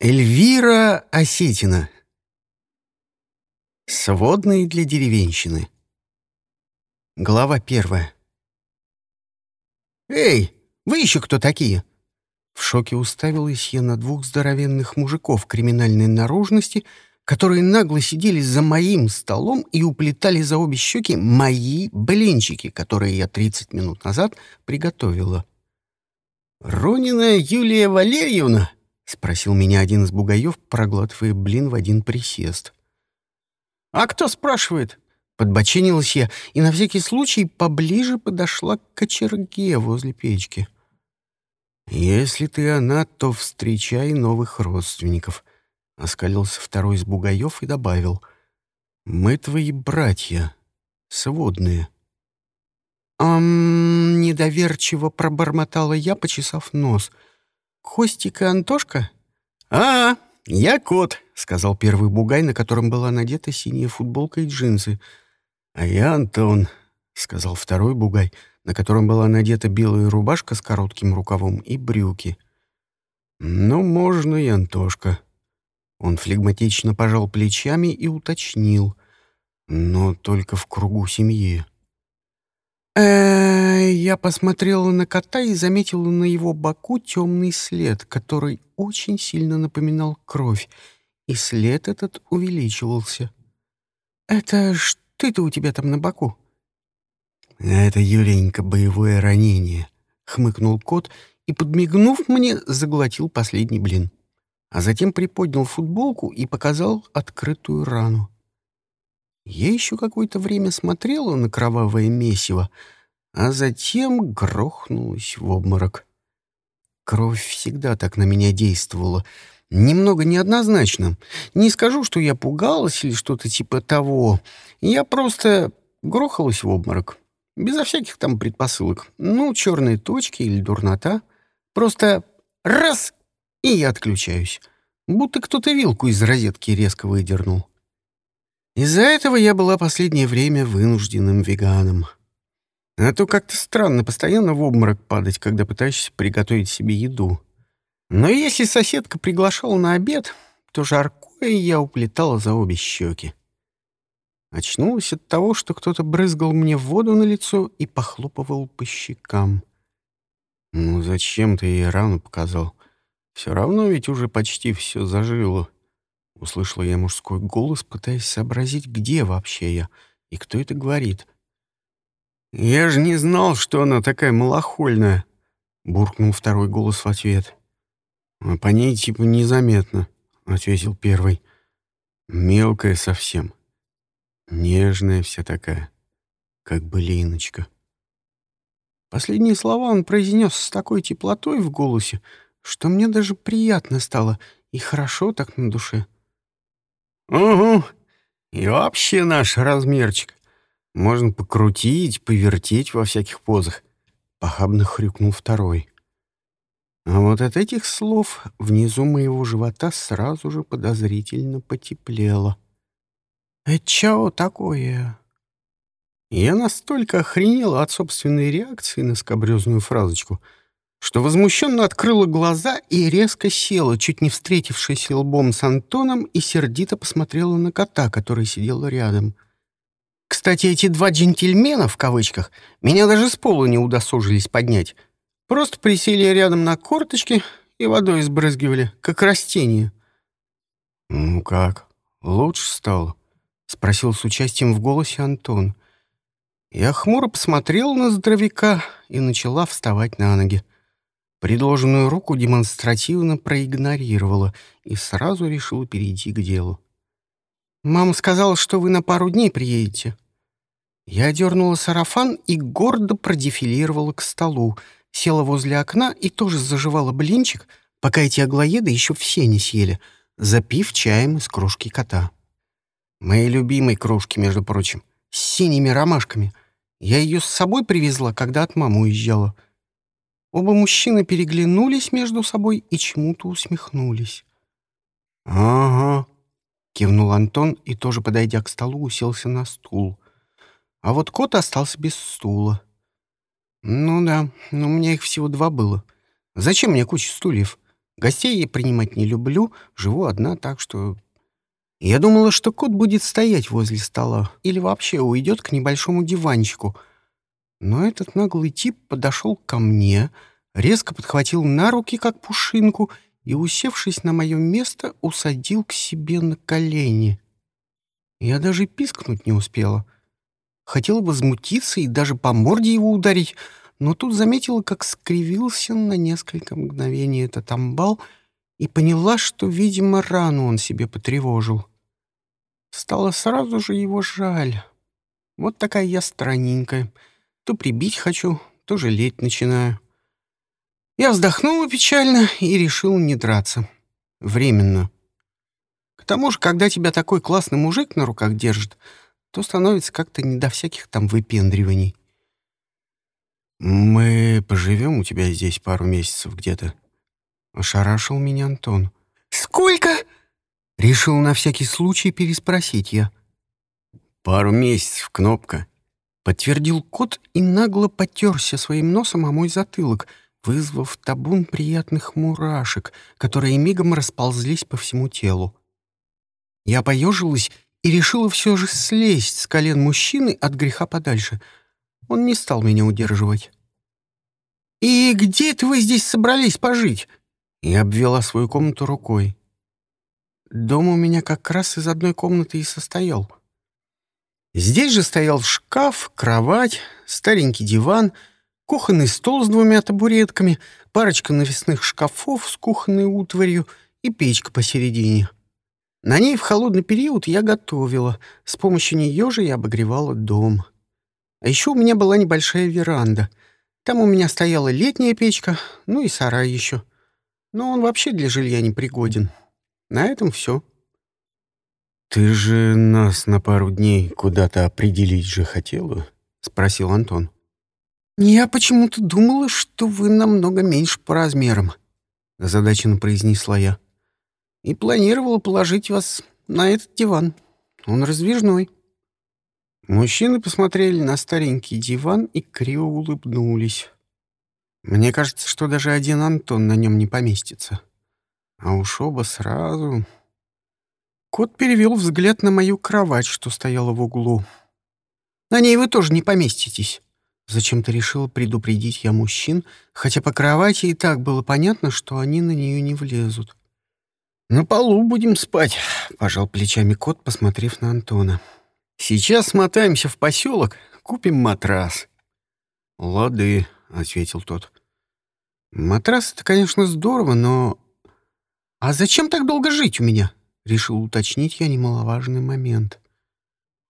Эльвира Осетина. Сводные для деревенщины. Глава первая. «Эй, вы еще кто такие?» В шоке уставилась я на двух здоровенных мужиков криминальной наружности, которые нагло сидели за моим столом и уплетали за обе щеки мои блинчики, которые я 30 минут назад приготовила. «Ронина Юлия Валерьевна!» — спросил меня один из бугаев, проглатывая блин в один присест. «А кто спрашивает?» Подбочинилась я и на всякий случай поближе подошла к кочерге возле печки. «Если ты она, то встречай новых родственников», — оскалился второй из бугаев и добавил. «Мы твои братья, сводные». «Ам...» — недоверчиво пробормотала я, почесав нос — Костик и Антошка?» «А, я кот», — сказал первый бугай, на котором была надета синяя футболка и джинсы. «А я Антон», — сказал второй бугай, на котором была надета белая рубашка с коротким рукавом и брюки. «Ну, можно и Антошка». Он флегматично пожал плечами и уточнил. «Но только в кругу семьи». Э, я посмотрела на кота и заметила на его боку темный след, который очень сильно напоминал кровь, и след этот увеличивался. «Это что это у тебя там на боку?» «Это, Юленька, боевое ранение», — хмыкнул кот и, подмигнув мне, заглотил последний блин. А затем приподнял футболку и показал открытую рану. Я еще какое-то время смотрела на кровавое месиво, а затем грохнулась в обморок. Кровь всегда так на меня действовала. Немного неоднозначно. Не скажу, что я пугалась или что-то типа того. Я просто грохалась в обморок. Безо всяких там предпосылок. Ну, черные точки или дурнота. Просто раз — и я отключаюсь. Будто кто-то вилку из розетки резко выдернул. Из-за этого я была последнее время вынужденным веганом. А то как-то странно постоянно в обморок падать, когда пытаешься приготовить себе еду. Но если соседка приглашала на обед, то жаркое я уплетала за обе щеки. Очнулась от того, что кто-то брызгал мне воду на лицо и похлопывал по щекам. «Ну зачем ты ей рану показал? Все равно ведь уже почти все зажило». Услышала я мужской голос, пытаясь сообразить, где вообще я и кто это говорит. «Я же не знал, что она такая малохольная», — буркнул второй голос в ответ. «А по ней типа незаметно», — ответил первый. «Мелкая совсем. Нежная вся такая, как былиночка». Последние слова он произнес с такой теплотой в голосе, что мне даже приятно стало и хорошо так на душе. «Угу. И вообще наш размерчик. Можно покрутить, повертеть во всяких позах», — похабно хрюкнул второй. А вот от этих слов внизу моего живота сразу же подозрительно потеплело. «Это чего такое?» Я настолько охренела от собственной реакции на скобрезную фразочку — что возмущенно открыла глаза и резко села, чуть не встретившись лбом с Антоном, и сердито посмотрела на кота, который сидел рядом. Кстати, эти два «джентльмена» в кавычках меня даже с пола не удосужились поднять. Просто присели рядом на корточки и водой сбрызгивали, как растение. «Ну как, лучше стало?» — спросил с участием в голосе Антон. Я хмуро посмотрел на здоровяка и начала вставать на ноги. Предложенную руку демонстративно проигнорировала и сразу решила перейти к делу. «Мама сказала, что вы на пару дней приедете». Я дернула сарафан и гордо продефилировала к столу, села возле окна и тоже заживала блинчик, пока эти аглоеды еще все не съели, запив чаем из кружки кота. Моей любимой кружки, между прочим, с синими ромашками. Я ее с собой привезла, когда от мамы уезжала — Оба мужчины переглянулись между собой и чему-то усмехнулись. «Ага», — кивнул Антон и, тоже подойдя к столу, уселся на стул. А вот кот остался без стула. «Ну да, но у меня их всего два было. Зачем мне куча стульев? Гостей я принимать не люблю, живу одна, так что... Я думала, что кот будет стоять возле стола или вообще уйдет к небольшому диванчику. Но этот наглый тип подошел ко мне, резко подхватил на руки, как пушинку, и, усевшись на мое место, усадил к себе на колени. Я даже пискнуть не успела. Хотела возмутиться и даже по морде его ударить, но тут заметила, как скривился на несколько мгновений этот амбал и поняла, что, видимо, рану он себе потревожил. Стало сразу же его жаль. Вот такая я странненькая. То прибить хочу, то жалеть начинаю. Я вздохнула печально и решил не драться. Временно. К тому же, когда тебя такой классный мужик на руках держит, то становится как-то не до всяких там выпендриваний. «Мы поживем у тебя здесь пару месяцев где-то?» Ошарашил меня Антон. «Сколько?» Решил на всякий случай переспросить я. «Пару месяцев, кнопка», — подтвердил кот и нагло потерся своим носом о мой затылок, вызвав табун приятных мурашек, которые мигом расползлись по всему телу. Я поежилась и решила все же слезть с колен мужчины от греха подальше. Он не стал меня удерживать. «И где это вы здесь собрались пожить?» Я обвела свою комнату рукой. Дом у меня как раз из одной комнаты и состоял. Здесь же стоял шкаф, кровать, старенький диван, кухонный стол с двумя табуретками, парочка навесных шкафов с кухонной утварью и печка посередине. На ней в холодный период я готовила, с помощью нее же я обогревала дом. А еще у меня была небольшая веранда. Там у меня стояла летняя печка, ну и сарай еще. Но он вообще для жилья не пригоден. На этом все. «Ты же нас на пару дней куда-то определить же хотела?» — спросил Антон. «Я почему-то думала, что вы намного меньше по размерам», — озадаченно произнесла я и планировала положить вас на этот диван. Он раздвижной». Мужчины посмотрели на старенький диван и криво улыбнулись. Мне кажется, что даже один Антон на нем не поместится. А уж оба сразу... Кот перевел взгляд на мою кровать, что стояла в углу. «На ней вы тоже не поместитесь». Зачем-то решила предупредить я мужчин, хотя по кровати и так было понятно, что они на нее не влезут. «На полу будем спать», — пожал плечами кот, посмотрев на Антона. «Сейчас смотаемся в поселок, купим матрас». «Лады», — ответил тот. «Матрас — это, конечно, здорово, но...» «А зачем так долго жить у меня?» — решил уточнить я немаловажный момент.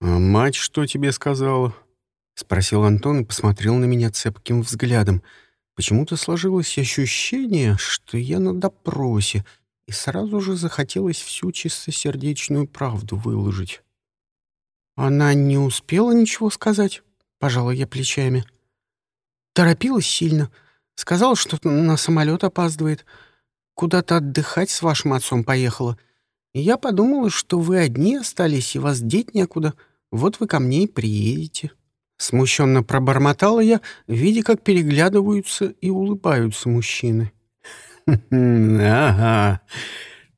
«А мать что тебе сказала?» — спросил Антон и посмотрел на меня цепким взглядом. Почему-то сложилось ощущение, что я на допросе — и сразу же захотелось всю чистосердечную правду выложить. Она не успела ничего сказать, пожала я плечами. Торопилась сильно, сказала, что на самолет опаздывает, куда-то отдыхать с вашим отцом поехала. И я подумала, что вы одни остались, и вас деть некуда, вот вы ко мне и приедете. Смущенно пробормотала я, видя, как переглядываются и улыбаются мужчины. «Ага,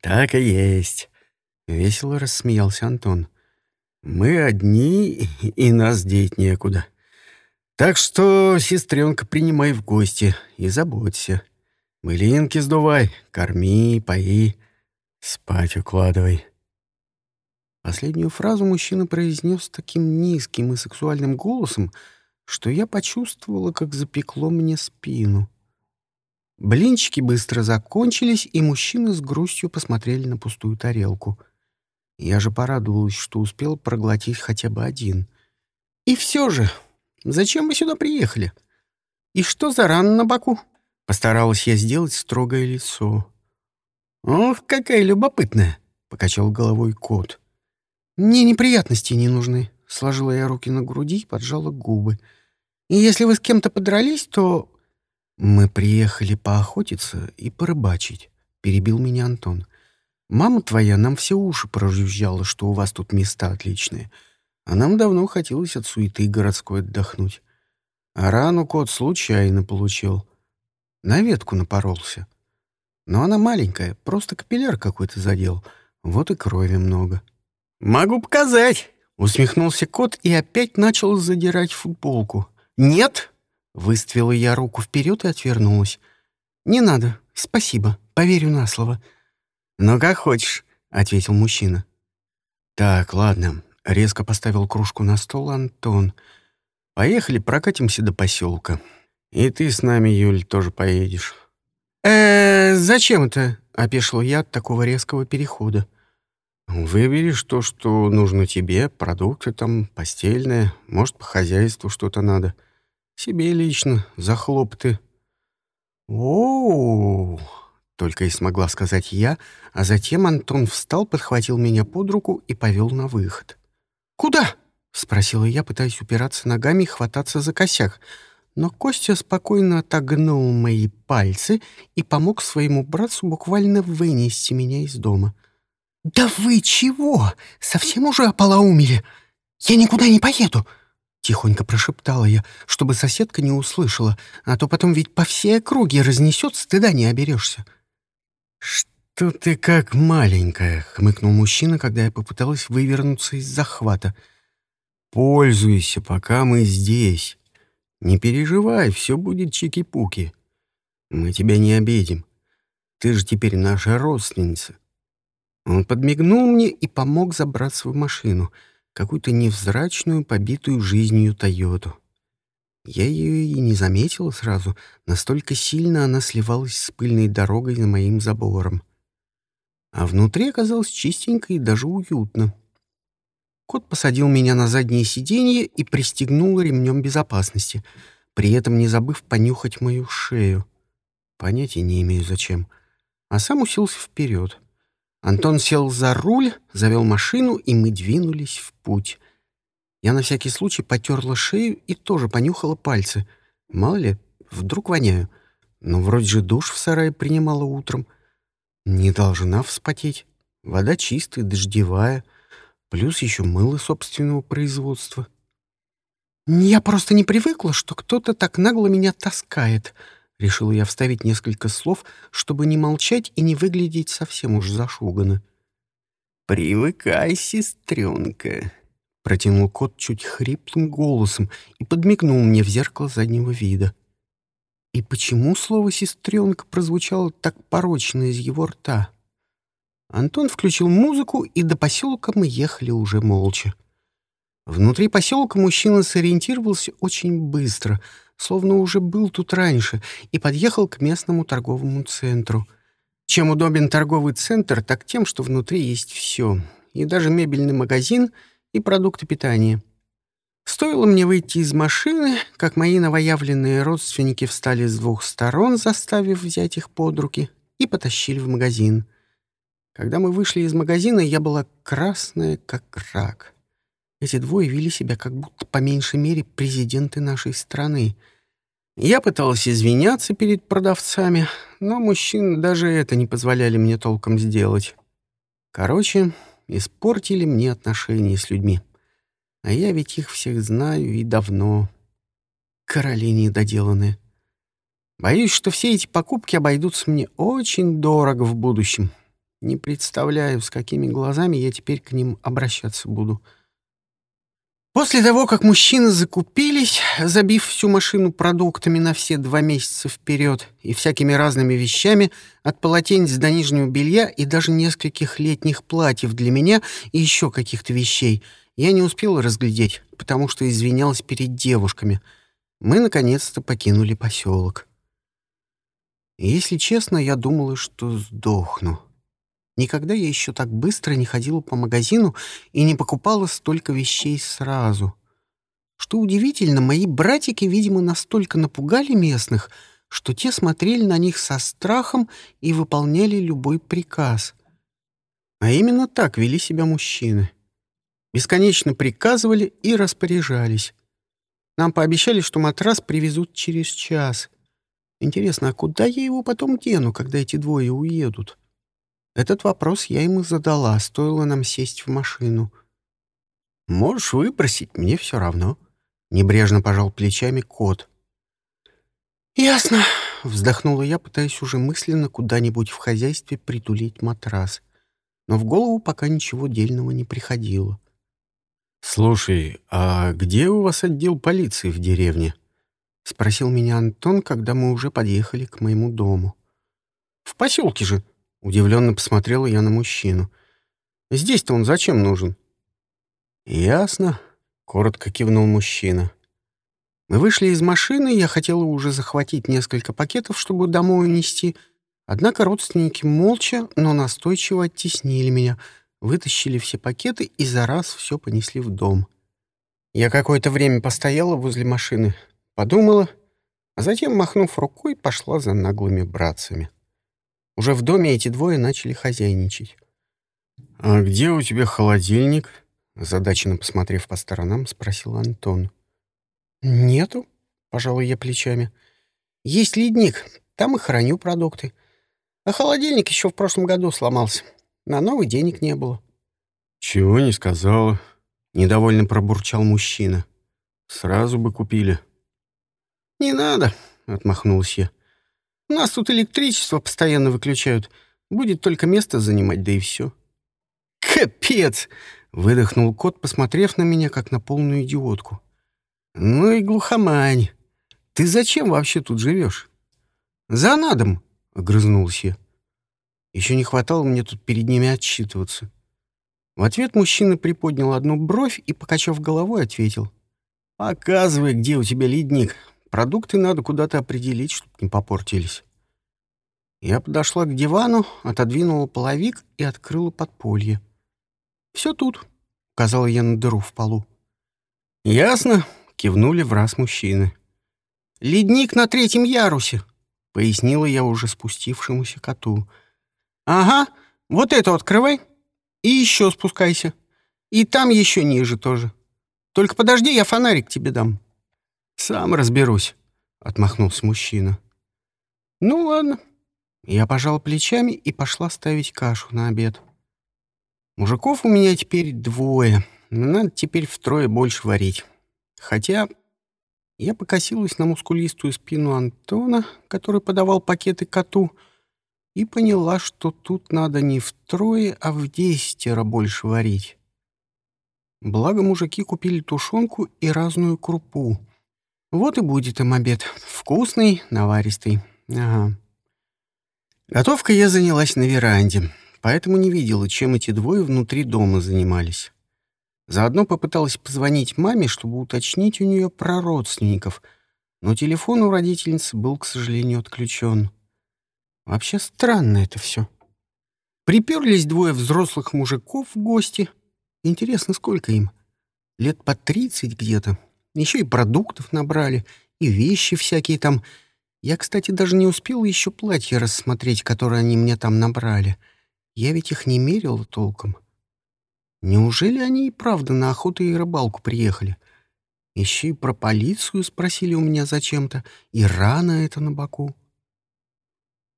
так и есть», — весело рассмеялся Антон. «Мы одни, и нас деть некуда. Так что, сестренка, принимай в гости и заботься. Былинки сдувай, корми, пои, спать укладывай». Последнюю фразу мужчина произнес таким низким и сексуальным голосом, что я почувствовала, как запекло мне спину. Блинчики быстро закончились, и мужчины с грустью посмотрели на пустую тарелку. Я же порадовалась, что успел проглотить хотя бы один. «И все же, зачем вы сюда приехали? И что за рана на боку?» Постаралась я сделать строгое лицо. «Ох, какая любопытная!» — покачал головой кот. «Мне неприятности не нужны», — сложила я руки на груди и поджала губы. «И если вы с кем-то подрались, то «Мы приехали поохотиться и порыбачить», — перебил меня Антон. «Мама твоя нам все уши прожужжала, что у вас тут места отличные, а нам давно хотелось от суеты городской отдохнуть. А рану кот случайно получил. На ветку напоролся. Но она маленькая, просто капилляр какой-то задел. Вот и крови много. «Могу показать!» — усмехнулся кот и опять начал задирать футболку. «Нет!» — выставила я руку вперед и отвернулась. «Не надо, спасибо, поверю на слово». «Ну, как хочешь», — ответил мужчина. «Так, ладно», — резко поставил кружку на стол Антон. «Поехали, прокатимся до поселка. И ты с нами, Юль, тоже поедешь». «Э, зачем это?» — опешил я от такого резкого перехода. «Выберешь то, что нужно тебе, продукты там, постельное, может, по хозяйству что-то надо. Себе лично, за хлопоты». «О-о-о!» только и смогла сказать я, а затем Антон встал, подхватил меня под руку и повел на выход. «Куда?» — спросила я, пытаясь упираться ногами и хвататься за косяк. Но Костя спокойно отогнул мои пальцы и помог своему братцу буквально вынести меня из дома. «Да вы чего? Совсем уже ополоумели? Я никуда не поеду!» Тихонько прошептала я, чтобы соседка не услышала, а то потом ведь по всей округе разнесет, стыда не оберешься. «Что ты как маленькая», — хмыкнул мужчина, когда я попыталась вывернуться из захвата. «Пользуйся, пока мы здесь. Не переживай, все будет чики-пуки. Мы тебя не обидим. Ты же теперь наша родственница». Он подмигнул мне и помог забраться в машину, какую-то невзрачную, побитую жизнью «Тойоту». Я ее и не заметила сразу, настолько сильно она сливалась с пыльной дорогой за моим забором. А внутри оказалось чистенько и даже уютно. Кот посадил меня на заднее сиденье и пристегнул ремнем безопасности, при этом не забыв понюхать мою шею. Понятия не имею зачем. А сам уселся вперед. Антон сел за руль, завел машину, и мы двинулись в путь — я на всякий случай потерла шею и тоже понюхала пальцы. Мало ли, вдруг воняю. Но вроде же душ в сарае принимала утром. Не должна вспотеть. Вода чистая, дождевая. Плюс еще мыло собственного производства. «Я просто не привыкла, что кто-то так нагло меня таскает», — решила я вставить несколько слов, чтобы не молчать и не выглядеть совсем уж зашуганно. «Привыкай, сестренка», Протянул кот чуть хриплым голосом и подмигнул мне в зеркало заднего вида. И почему слово «сестренка» прозвучало так порочно из его рта? Антон включил музыку, и до поселка мы ехали уже молча. Внутри поселка мужчина сориентировался очень быстро, словно уже был тут раньше, и подъехал к местному торговому центру. Чем удобен торговый центр, так тем, что внутри есть все, и даже мебельный магазин — и продукты питания. Стоило мне выйти из машины, как мои новоявленные родственники встали с двух сторон, заставив взять их под руки, и потащили в магазин. Когда мы вышли из магазина, я была красная, как рак. Эти двое вели себя как будто по меньшей мере президенты нашей страны. Я пыталась извиняться перед продавцами, но мужчины даже это не позволяли мне толком сделать. Короче, испортили мне отношения с людьми. А я ведь их всех знаю и давно. Короли недоделанные. Боюсь, что все эти покупки обойдутся мне очень дорого в будущем. Не представляю, с какими глазами я теперь к ним обращаться буду. — После того, как мужчины закупились, забив всю машину продуктами на все два месяца вперед и всякими разными вещами, от полотенец до нижнего белья и даже нескольких летних платьев для меня и еще каких-то вещей, я не успела разглядеть, потому что извинялась перед девушками. Мы, наконец-то, покинули поселок. Если честно, я думала, что сдохну. Никогда я еще так быстро не ходила по магазину и не покупала столько вещей сразу. Что удивительно, мои братики, видимо, настолько напугали местных, что те смотрели на них со страхом и выполняли любой приказ. А именно так вели себя мужчины. Бесконечно приказывали и распоряжались. Нам пообещали, что матрас привезут через час. Интересно, а куда я его потом дену, когда эти двое уедут? Этот вопрос я ему задала, стоило нам сесть в машину. «Можешь выпросить, мне все равно», — небрежно пожал плечами кот. «Ясно», —— вздохнула я, пытаясь уже мысленно куда-нибудь в хозяйстве притулить матрас. Но в голову пока ничего дельного не приходило. «Слушай, а где у вас отдел полиции в деревне?» — спросил меня Антон, когда мы уже подъехали к моему дому. «В поселке же», — удивленно посмотрела я на мужчину. «Здесь-то он зачем нужен?» «Ясно», — коротко кивнул мужчина. Мы вышли из машины, я хотела уже захватить несколько пакетов, чтобы домой унести. Однако родственники молча, но настойчиво оттеснили меня, вытащили все пакеты и за раз все понесли в дом. Я какое-то время постояла возле машины, подумала, а затем, махнув рукой, пошла за наглыми братцами. Уже в доме эти двое начали хозяйничать. «А где у тебя холодильник?» Задаченно посмотрев по сторонам, спросил Антон. «Нету», — пожалуй я плечами. «Есть ледник, там и храню продукты. А холодильник еще в прошлом году сломался. На новый денег не было». «Чего не сказала?» — недовольно пробурчал мужчина. «Сразу бы купили». «Не надо», — отмахнулась я. «У нас тут электричество постоянно выключают. Будет только место занимать, да и все». «Капец!» — выдохнул кот, посмотрев на меня, как на полную идиотку. «Ну и глухомань. Ты зачем вообще тут живешь?» «За надом», — огрызнулся я. Еще не хватало мне тут перед ними отчитываться. В ответ мужчина приподнял одну бровь и, покачав головой, ответил. «Показывай, где у тебя ледник. Продукты надо куда-то определить, чтобы не попортились». Я подошла к дивану, отодвинула половик и открыла подполье. «Все тут», — указала я на дыру в полу. «Ясно», Кивнули в раз мужчины. «Ледник на третьем ярусе», — пояснила я уже спустившемуся коту. «Ага, вот это открывай и еще спускайся. И там еще ниже тоже. Только подожди, я фонарик тебе дам». «Сам разберусь», — отмахнулся мужчина. «Ну ладно». Я пожал плечами и пошла ставить кашу на обед. Мужиков у меня теперь двое, надо теперь втрое больше варить. Хотя я покосилась на мускулистую спину Антона, который подавал пакеты коту, и поняла, что тут надо не втрое, а в десятеро больше варить. Благо мужики купили тушенку и разную крупу. Вот и будет им обед. Вкусный, наваристый. Ага. Готовкой я занялась на веранде, поэтому не видела, чем эти двое внутри дома занимались. Заодно попыталась позвонить маме, чтобы уточнить у нее про родственников, но телефон у родительницы был, к сожалению, отключен. Вообще странно это все. Приперлись двое взрослых мужиков в гости. Интересно, сколько им? Лет по тридцать где-то. Еще и продуктов набрали, и вещи всякие там. Я, кстати, даже не успела еще платье рассмотреть, которое они мне там набрали. Я ведь их не мерила толком. — Неужели они и правда на охоту и рыбалку приехали? Еще и про полицию спросили у меня зачем-то, и рана это на боку.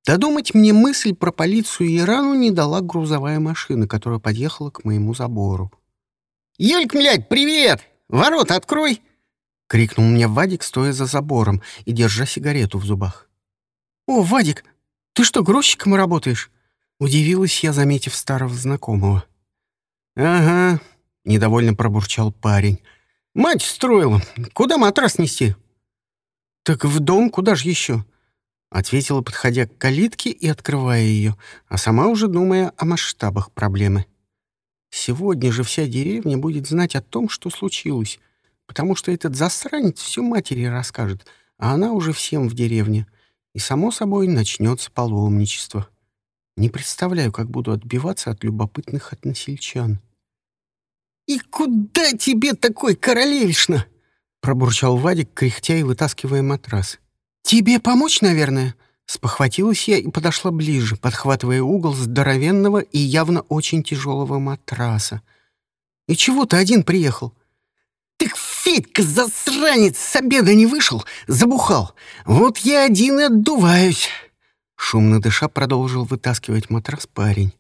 Додумать мне мысль про полицию и рану не дала грузовая машина, которая подъехала к моему забору. «Юльк, млядь, привет! Ворота открой!» — крикнул мне Вадик, стоя за забором и держа сигарету в зубах. «О, Вадик, ты что, грузчиком работаешь?» — удивилась я, заметив старого знакомого. «Ага», — недовольно пробурчал парень. «Мать строила. Куда матрас нести?» «Так в дом, куда ж еще?» Ответила, подходя к калитке и открывая ее, а сама уже думая о масштабах проблемы. «Сегодня же вся деревня будет знать о том, что случилось, потому что этот засранец все матери расскажет, а она уже всем в деревне, и, само собой, начнется паломничество». Не представляю, как буду отбиваться от любопытных односельчан. «И куда тебе такой, королевишна?» — пробурчал Вадик, кряхтя и вытаскивая матрас. «Тебе помочь, наверное?» Спохватилась я и подошла ближе, подхватывая угол здоровенного и явно очень тяжелого матраса. «И чего ты один приехал?» «Так Федька, засранец, с обеда не вышел, забухал. Вот я один и отдуваюсь». Шумно дыша продолжил вытаскивать матрас парень.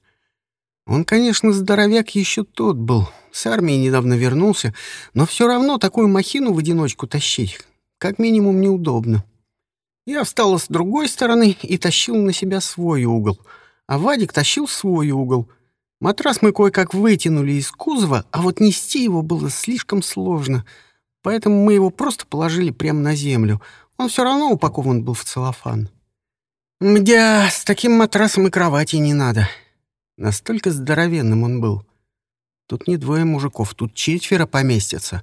Он, конечно, здоровяк еще тот был, с армии недавно вернулся, но все равно такую махину в одиночку тащить как минимум неудобно. Я встала с другой стороны и тащил на себя свой угол, а Вадик тащил свой угол. Матрас мы кое-как вытянули из кузова, а вот нести его было слишком сложно, поэтому мы его просто положили прямо на землю. Он все равно упакован был в целлофан. Мдя, с таким матрасом и кровати не надо. Настолько здоровенным он был. Тут не двое мужиков, тут четверо поместятся.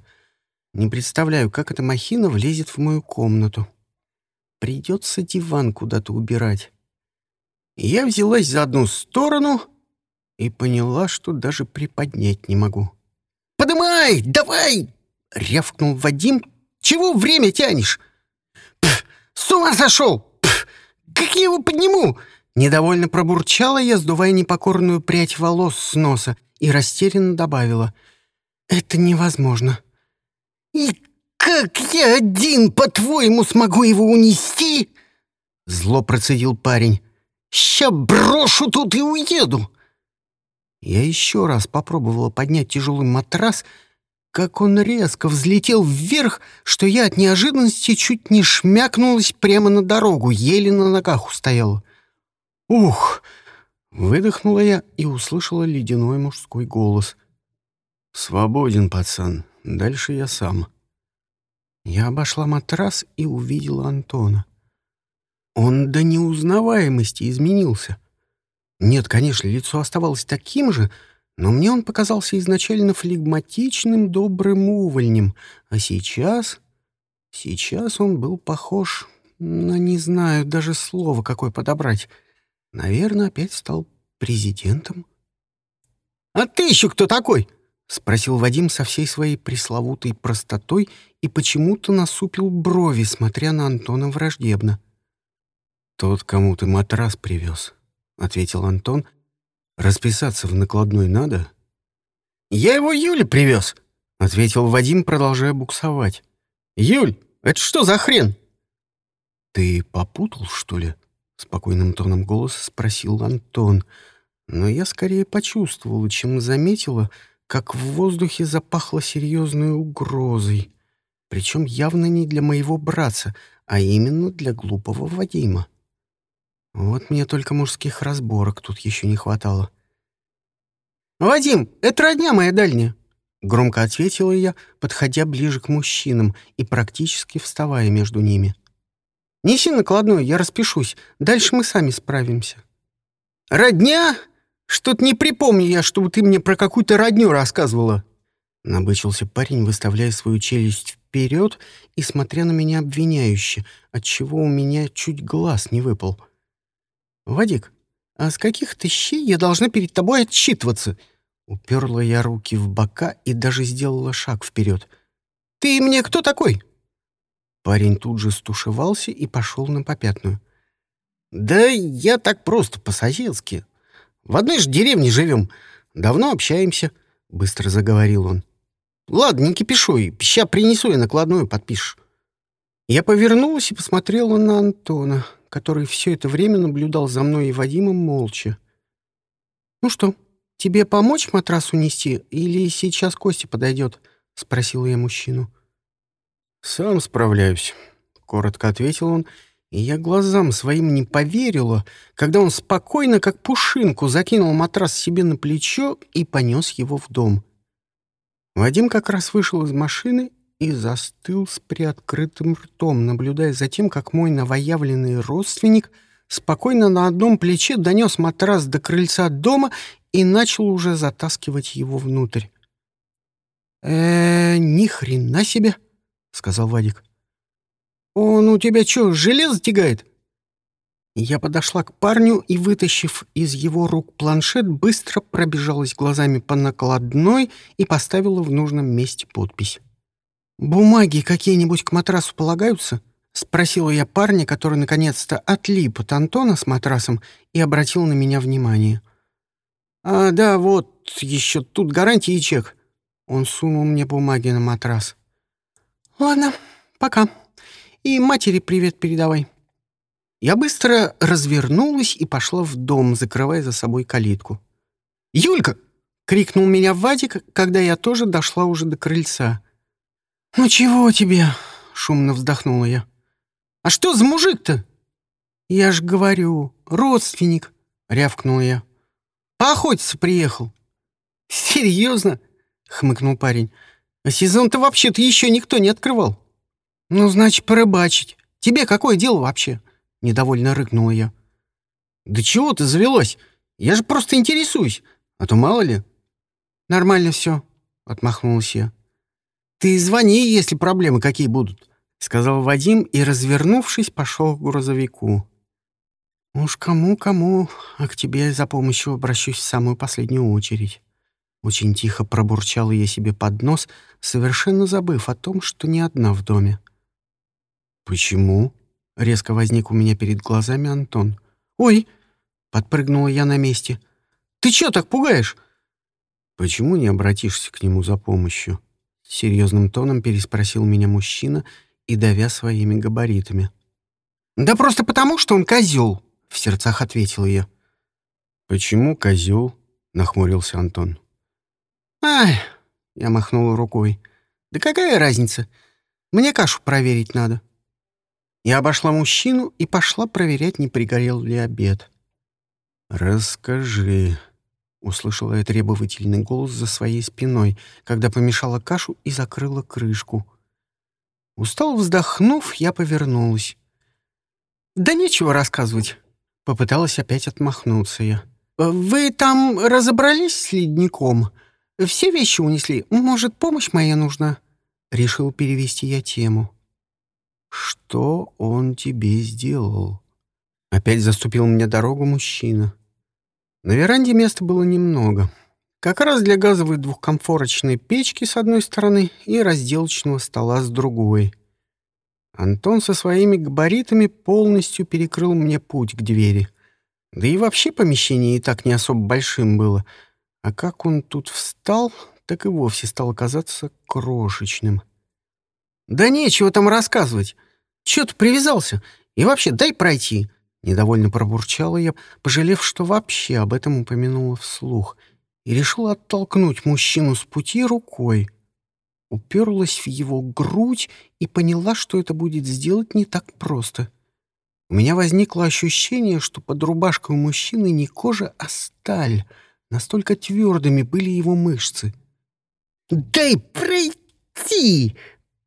Не представляю, как эта махина влезет в мою комнату. Придется диван куда-то убирать. Я взялась за одну сторону и поняла, что даже приподнять не могу. «Подымай! Давай!» — рявкнул Вадим. «Чего время тянешь?» «Пф, с ума сошел! Как я его подниму?» Недовольно пробурчала я, сдувая непокорную прядь волос с носа, и растерянно добавила. «Это невозможно». «И как я один, по-твоему, смогу его унести?» Зло процедил парень. «Ща брошу тут и уеду!» Я еще раз попробовала поднять тяжелый матрас, как он резко взлетел вверх, что я от неожиданности чуть не шмякнулась прямо на дорогу, еле на ногах устояла. «Ух!» — выдохнула я и услышала ледяной мужской голос. «Свободен, пацан. Дальше я сам». Я обошла матрас и увидела Антона. Он до неузнаваемости изменился. Нет, конечно, лицо оставалось таким же, но мне он показался изначально флегматичным, добрым увольнем, а сейчас... Сейчас он был похож на, не знаю, даже слово какое подобрать. Наверное, опять стал президентом. «А ты еще кто такой?» — спросил Вадим со всей своей пресловутой простотой и почему-то насупил брови, смотря на Антона враждебно. «Тот, кому ты матрас привез», — ответил Антон, — Расписаться в накладной надо? Я его Юле привез, ответил Вадим, продолжая буксовать. Юль, это что за хрен? Ты попутал, что ли? Спокойным тоном голоса спросил Антон. Но я скорее почувствовала, чем заметила, как в воздухе запахло серьезной угрозой. Причем явно не для моего братца, а именно для глупого Вадима. Вот мне только мужских разборок тут еще не хватало. «Вадим, это родня моя дальняя!» Громко ответила я, подходя ближе к мужчинам и практически вставая между ними. «Неси накладную, я распишусь. Дальше мы сами справимся». «Родня? Что-то не припомню я, чтобы ты мне про какую-то родню рассказывала». Набычился парень, выставляя свою челюсть вперед и смотря на меня обвиняюще, отчего у меня чуть глаз не выпал. «Вадик, а с каких ты щей я должна перед тобой отчитываться?» Уперла я руки в бока и даже сделала шаг вперед. «Ты мне кто такой?» Парень тут же стушевался и пошел на попятную. «Да я так просто, по-соседски. В одной же деревне живем. Давно общаемся», — быстро заговорил он. «Ладно, не кипишуй. Ща принесу и накладную подпишешь». Я повернулась и посмотрела на Антона который все это время наблюдал за мной и Вадимом молча. «Ну что, тебе помочь матрас унести или сейчас Костя подойдет?» — спросила я мужчину. «Сам справляюсь», — коротко ответил он, и я глазам своим не поверила, когда он спокойно, как пушинку, закинул матрас себе на плечо и понес его в дом. Вадим как раз вышел из машины и застыл с приоткрытым ртом, наблюдая за тем, как мой новоявленный родственник спокойно на одном плече донес матрас до крыльца дома и начал уже затаскивать его внутрь. э, -э ни хрена себе!» — сказал Вадик. «Он у тебя что, железо тягает?» Я подошла к парню и, вытащив из его рук планшет, быстро пробежалась глазами по накладной и поставила в нужном месте подпись. «Бумаги какие-нибудь к матрасу полагаются?» — спросила я парня, который наконец-то отлип от Антона с матрасом и обратил на меня внимание. «А, да, вот, еще тут гарантия и чек». Он сунул мне бумаги на матрас. «Ладно, пока. И матери привет передавай». Я быстро развернулась и пошла в дом, закрывая за собой калитку. «Юлька!» — крикнул меня Вадик, когда я тоже дошла уже до крыльца. «Ну чего тебе?» — шумно вздохнула я. А что за мужик-то?» «Я ж говорю, родственник», — рявкнул я. «Поохотиться приехал». «Серьезно?» — хмыкнул парень. «А сезон-то вообще-то еще никто не открывал». «Ну, значит, порыбачить. Тебе какое дело вообще?» — недовольно рыкнула я. «Да чего ты завелась? Я же просто интересуюсь, а то мало ли». «Нормально все», — отмахнулась я. «Ты звони, если проблемы какие будут», — сказал Вадим и, развернувшись, пошел к грузовику. «Уж кому-кому, а к тебе за помощью обращусь в самую последнюю очередь». Очень тихо пробурчала я себе под нос, совершенно забыв о том, что не одна в доме. «Почему?» — резко возник у меня перед глазами Антон. «Ой!» — подпрыгнула я на месте. «Ты чё так пугаешь?» «Почему не обратишься к нему за помощью?» Серьезным тоном переспросил меня мужчина и давя своими габаритами. «Да просто потому, что он козел!» — в сердцах ответил я. «Почему козел?» — нахмурился Антон. «Ай!» — я махнула рукой. «Да какая разница? Мне кашу проверить надо». Я обошла мужчину и пошла проверять, не пригорел ли обед. «Расскажи», — услышала я требовательный голос за своей спиной, когда помешала кашу и закрыла крышку. Устал вздохнув, я повернулась. «Да нечего рассказывать», — попыталась опять отмахнуться я. «Вы там разобрались с ледником? Все вещи унесли? Может, помощь моя нужна?» Решил перевести я тему. «Что он тебе сделал?» Опять заступил мне дорогу мужчина. На веранде места было немного. Как раз для газовой двухкомфорочной печки с одной стороны и разделочного стола с другой. Антон со своими габаритами полностью перекрыл мне путь к двери. Да и вообще помещение и так не особо большим было. А как он тут встал, так и вовсе стал казаться крошечным. «Да нечего там рассказывать. Чё ты привязался? И вообще, дай пройти!» Недовольно пробурчала я, пожалев, что вообще об этом упомянула вслух, и решила оттолкнуть мужчину с пути рукой. Уперлась в его грудь и поняла, что это будет сделать не так просто. У меня возникло ощущение, что под рубашкой у мужчины не кожа, а сталь. Настолько твердыми были его мышцы. «Дай пройти!»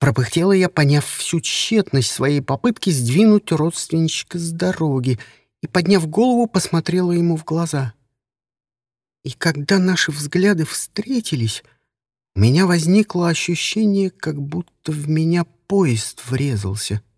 Пропыхтела я, поняв всю тщетность своей попытки сдвинуть родственничка с дороги, и, подняв голову, посмотрела ему в глаза. И когда наши взгляды встретились, у меня возникло ощущение, как будто в меня поезд врезался —